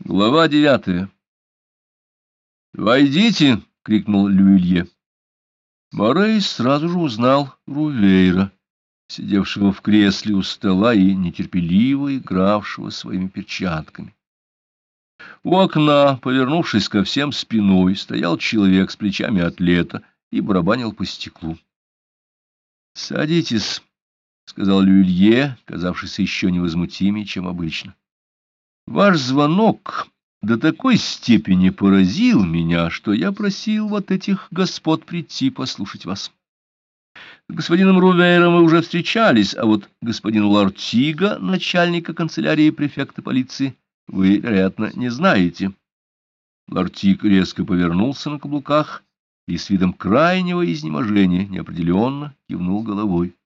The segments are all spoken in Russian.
Глава девятая. «Войдите!» — крикнул Люилье. Морей сразу же узнал Рувейра, сидевшего в кресле у стола и нетерпеливо игравшего своими перчатками. У окна, повернувшись ко всем спиной, стоял человек с плечами атлета и барабанил по стеклу. «Садитесь», — сказал Люилье, казавшийся еще невозмутимее, чем обычно. Ваш звонок до такой степени поразил меня, что я просил вот этих господ прийти послушать вас. С господином Рувейром мы уже встречались, а вот господин Лартига, начальника канцелярии префекта полиции, вы, вероятно, не знаете. Лартиг резко повернулся на каблуках и с видом крайнего изнеможения неопределенно кивнул головой.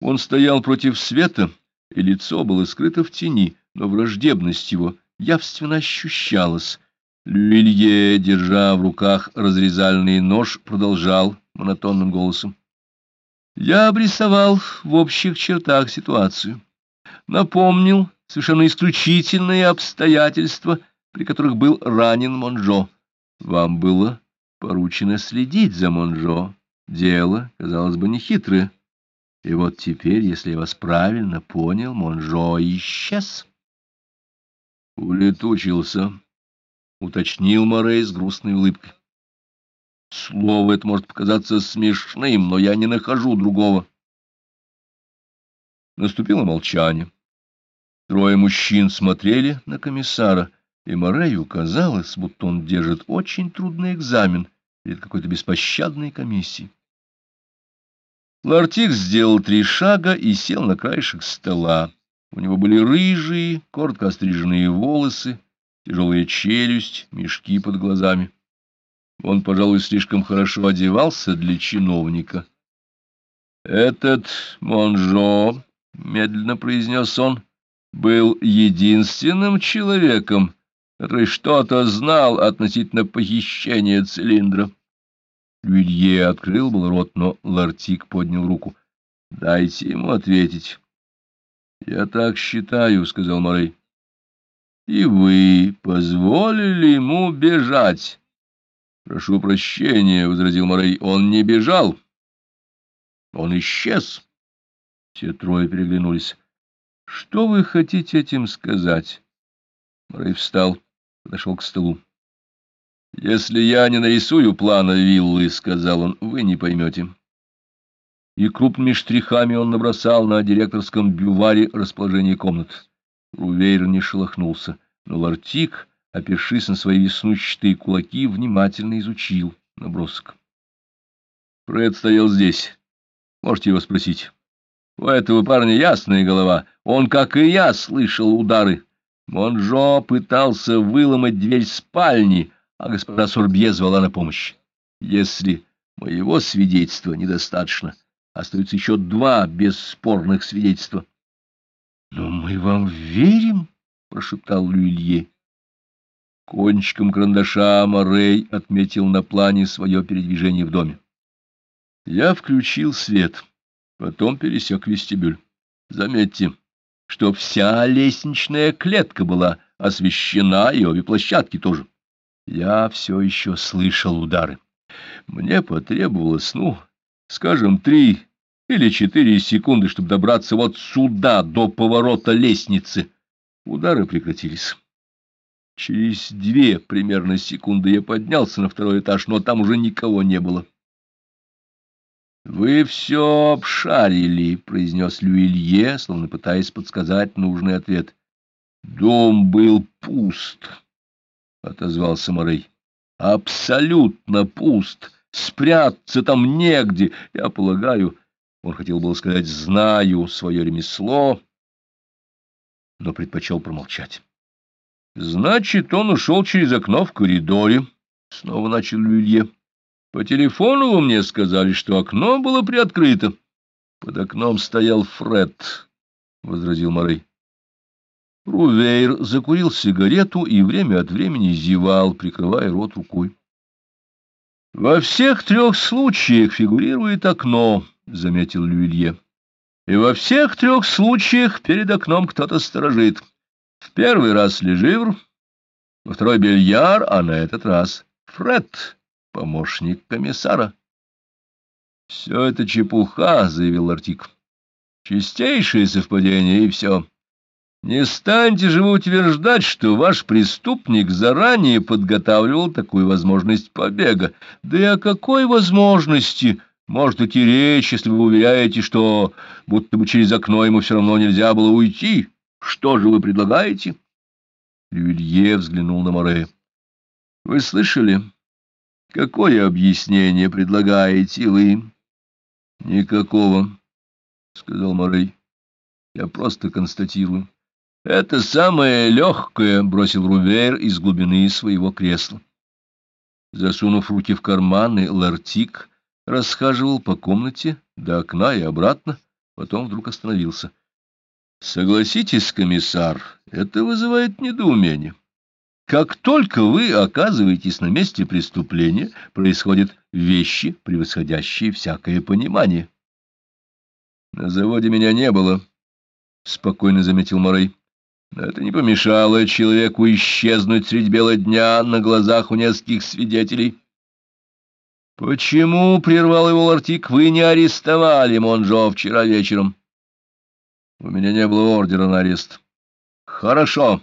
Он стоял против света, и лицо было скрыто в тени, но враждебность его явственно ощущалась. Люилье, держа в руках разрезальный нож, продолжал монотонным голосом. Я обрисовал в общих чертах ситуацию. Напомнил совершенно исключительные обстоятельства, при которых был ранен Монжо. Вам было поручено следить за Монжо. Дело, казалось бы, нехитрое. И вот теперь, если я вас правильно понял, Монжо исчез. — Улетучился, — уточнил Морей с грустной улыбкой. — Слово это может показаться смешным, но я не нахожу другого. Наступило молчание. Трое мужчин смотрели на комиссара, и Морею казалось, будто он держит очень трудный экзамен перед какой-то беспощадной комиссией. Лартик сделал три шага и сел на краешек стола. У него были рыжие, коротко остриженные волосы, тяжелая челюсть, мешки под глазами. Он, пожалуй, слишком хорошо одевался для чиновника. «Этот Монжо», — медленно произнес он, — «был единственным человеком, который что-то знал относительно похищения цилиндра». Люилье открыл был рот, но Лартик поднял руку. «Дайте ему ответить». — Я так считаю, — сказал Морей. — И вы позволили ему бежать? — Прошу прощения, — возразил Морей. — Он не бежал. Он исчез. Все трое переглянулись. — Что вы хотите этим сказать? Морей встал, подошел к столу. — Если я не нарисую плана виллы, — сказал он, — вы не поймете и крупными штрихами он набросал на директорском бюваре расположение комнат. Рувейр не шелохнулся, но Лартик, опершись на свои веснущатые кулаки, внимательно изучил набросок. Фред стоял здесь. Можете его спросить. У этого парня ясная голова. Он, как и я, слышал удары. Монжо пытался выломать дверь спальни, а господа Сурбье звала на помощь. Если моего свидетельства недостаточно, Остаются еще два бесспорных свидетельства. — Но мы вам верим, — прошептал Люилье. Кончиком карандаша Морей отметил на плане свое передвижение в доме. Я включил свет, потом пересек вестибюль. Заметьте, что вся лестничная клетка была освещена, и обе площадки тоже. Я все еще слышал удары. Мне потребовалось, ну, скажем, три или четыре секунды, чтобы добраться вот сюда, до поворота лестницы. Удары прекратились. Через две примерно секунды я поднялся на второй этаж, но там уже никого не было. — Вы все обшарили, — произнес Люилье, словно пытаясь подсказать нужный ответ. — Дом был пуст, — отозвался Морей. — Абсолютно пуст. Спрятаться там негде, я полагаю. Он хотел было сказать «знаю свое ремесло», но предпочел промолчать. «Значит, он ушел через окно в коридоре», — снова начал Люлье. «По телефону вы мне сказали, что окно было приоткрыто». «Под окном стоял Фред», — возразил Морей. Рувейр закурил сигарету и время от времени зевал, прикрывая рот рукой. Во всех трех случаях фигурирует окно, — заметил Люилье. И во всех трех случаях перед окном кто-то сторожит. В первый раз Леживр, во второй Бельяр, а на этот раз Фред, помощник комиссара. — Все это чепуха, — заявил Артик. — Чистейшее совпадение, и все. Не станьте же вы утверждать, что ваш преступник заранее подготавливал такую возможность побега. Да и о какой возможности может идти речь, если вы уверяете, что будто бы через окно ему все равно нельзя было уйти? Что же вы предлагаете? Люилье взглянул на Море. — Вы слышали? Какое объяснение предлагаете вы? — Никакого, — сказал Морей. — Я просто констатирую. — Это самое легкое, — бросил Рувер из глубины своего кресла. Засунув руки в карманы, Лартик расхаживал по комнате до окна и обратно, потом вдруг остановился. — Согласитесь, комиссар, это вызывает недоумение. Как только вы оказываетесь на месте преступления, происходят вещи, превосходящие всякое понимание. — На заводе меня не было, — спокойно заметил Морей. Это не помешало человеку исчезнуть средь бела дня на глазах у нескольких свидетелей. — Почему, — прервал его Лартик, — вы не арестовали Монжо вчера вечером? — У меня не было ордера на арест. — Хорошо.